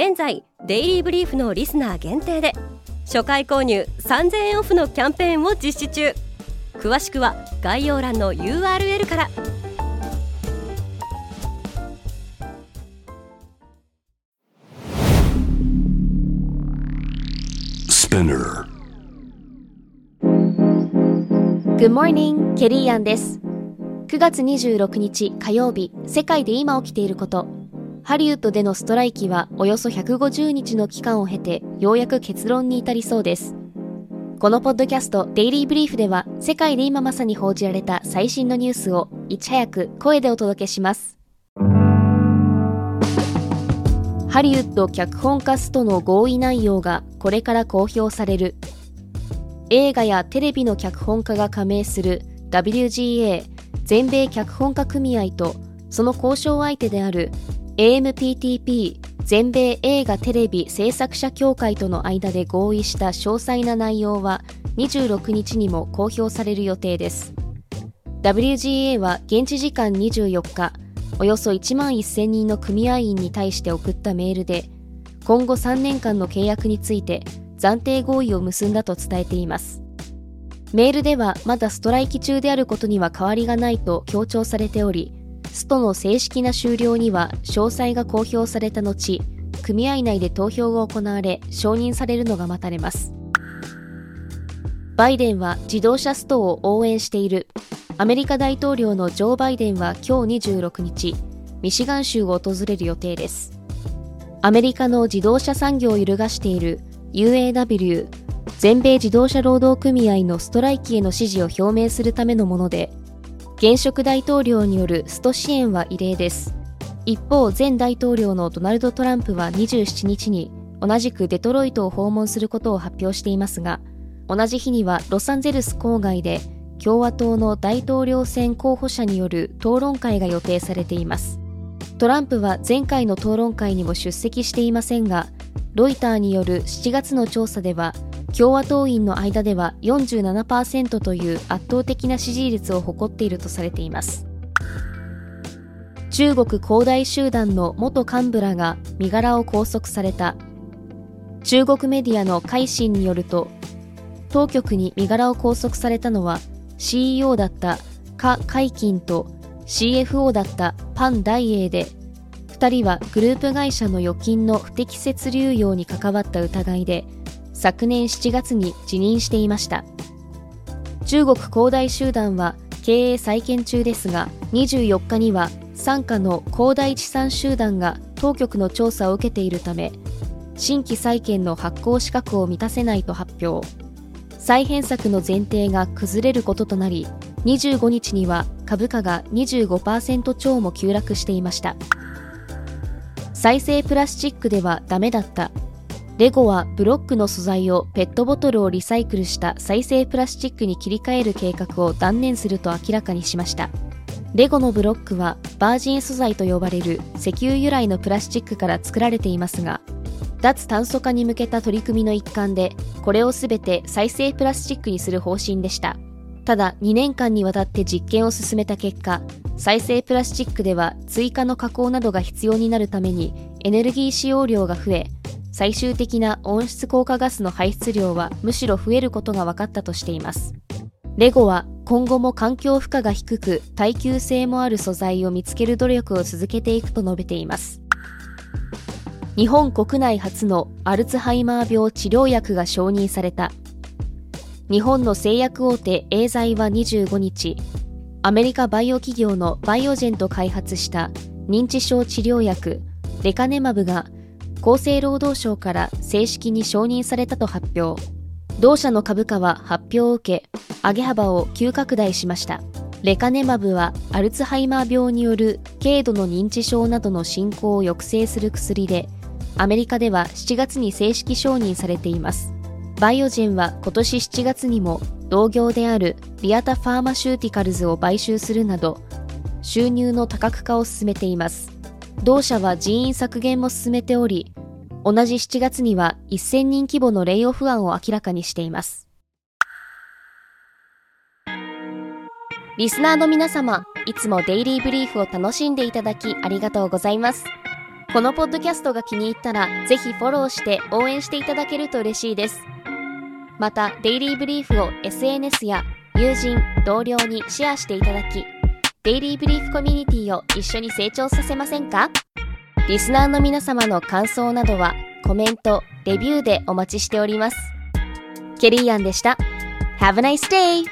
現在デイリーブリーフのリスナー限定で初回購入3000円オフのキャンペーンを実施中。詳しくは概要欄の URL からス p ナー Good morning, ケリーアンです。9月26日火曜日世界で今起きていることハリウッドでのストライキはおよそ150日の期間を経てようやく結論に至りそうです。このポッドキャストデイリーブリーフでは世界で今まさに報じられた最新のニュースをいち早く声でお届けします。ハリウッド脚本家ストの合意内容がこれから公表される。映画やテレビの脚本家が加盟する WGA 全米脚本家組合とその交渉相手である AMPTP 全米映画テレビ制作者協会との間で合意した詳細な内容は26日にも公表される予定です。WGA は現地時間24日およそ1万1000人の組合員に対して送ったメールで今後3年間の契約について暫定合意を結んだと伝えています。メールではまだストライキ中であることには変わりがないと強調されておりストの正式な終了には詳細が公表された後組合内で投票が行われ承認されるのが待たれます。バイデンは自動車ストを応援している。アメリカ大統領のジョー・バイデンは今日26日ミシガン州を訪れる予定です。アメリカの自動車産業を揺るがしている UAW 全米自動車労働組合のストライキへの支持を表明するためのもので現職大統領によるスト支援は異例です。一方前大統領のドナルド・トランプは27日に同じくデトロイトを訪問することを発表していますが同じ日にはロサンゼルス郊外で共和党の大統領選候補者による討論会が予定されています。トランプは前回の討論会にも出席していませんがロイターによる7月の調査では共和党員の間では47%という圧倒的な支持率を誇っているとされています。中国恒大集団の元幹部らが身柄を拘束された。中国メディアの海信によると当局に身柄を拘束されたのは CEO だったカ・カイキンと CFO だったパン・ダイエーで2人はグループ会社の預金の不適切流用に関わった疑いで昨年7月に辞任していました。中国恒大集団は経営再建中ですが24日には傘下の恒大地産集団が当局の調査を受けているため新規債券の発行資格を満たせないと発表。再編策の前提が崩れることとなり25日には株価が25%超も急落していました。再生プラスチックではダメだった。レゴはブロックの素材をペットボトルをリサイクルした再生プラスチックに切り替える計画を断念すると明らかにしました。レゴのブロックはバージン素材と呼ばれる石油由来のプラスチックから作られていますが脱炭素化に向けた取り組みの一環でこれをすべて再生プラスチックにする方針でした。ただ2年間にわたって実験を進めた結果再生プラスチックでは追加の加工などが必要になるためにエネルギー使用量が増え最終的な温室効果ガスの排出量はむしろ増えることが分かったとしています。レゴは今後も環境負荷が低く耐久性もある素材を見つける努力を続けていくと述べています。日本国内初のアルツハイマー病治療薬が承認された。日本の製薬大手エーザイは25日、アメリカバイオ企業のバイオジェンと開発した認知症治療薬レカネマブが厚生労働省から正式に承認されたと発表同社の株価は発表を受け上げ幅を急拡大しましたレカネマブはアルツハイマー病による軽度の認知症などの進行を抑制する薬でアメリカでは7月に正式承認されています。バイオジェンは今年7月にも同業であるリアタ・ファーマシューティカルズを買収するなど収入の多角化を進めています。同社は人員削減も進めており、同じ7月には1000人規模のレイオフ案を明らかにしています。リスナーの皆様、いつもデイリーブリーフを楽しんでいただきありがとうございます。このポッドキャストが気に入ったら、ぜひフォローして応援していただけると嬉しいです。また、デイリーブリーフを SNS や友人、同僚にシェアしていただき、デイリーブリーフコミュニティを一緒に成長させませんか？リスナーの皆様の感想などはコメント、レビューでお待ちしております。ケリーアンでした。Have a nice day!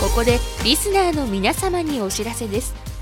ここでリスナーの皆様にお知らせです